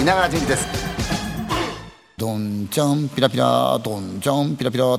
稲川淳二です。ドンちゃんピラピラドンちゃんピラピラ。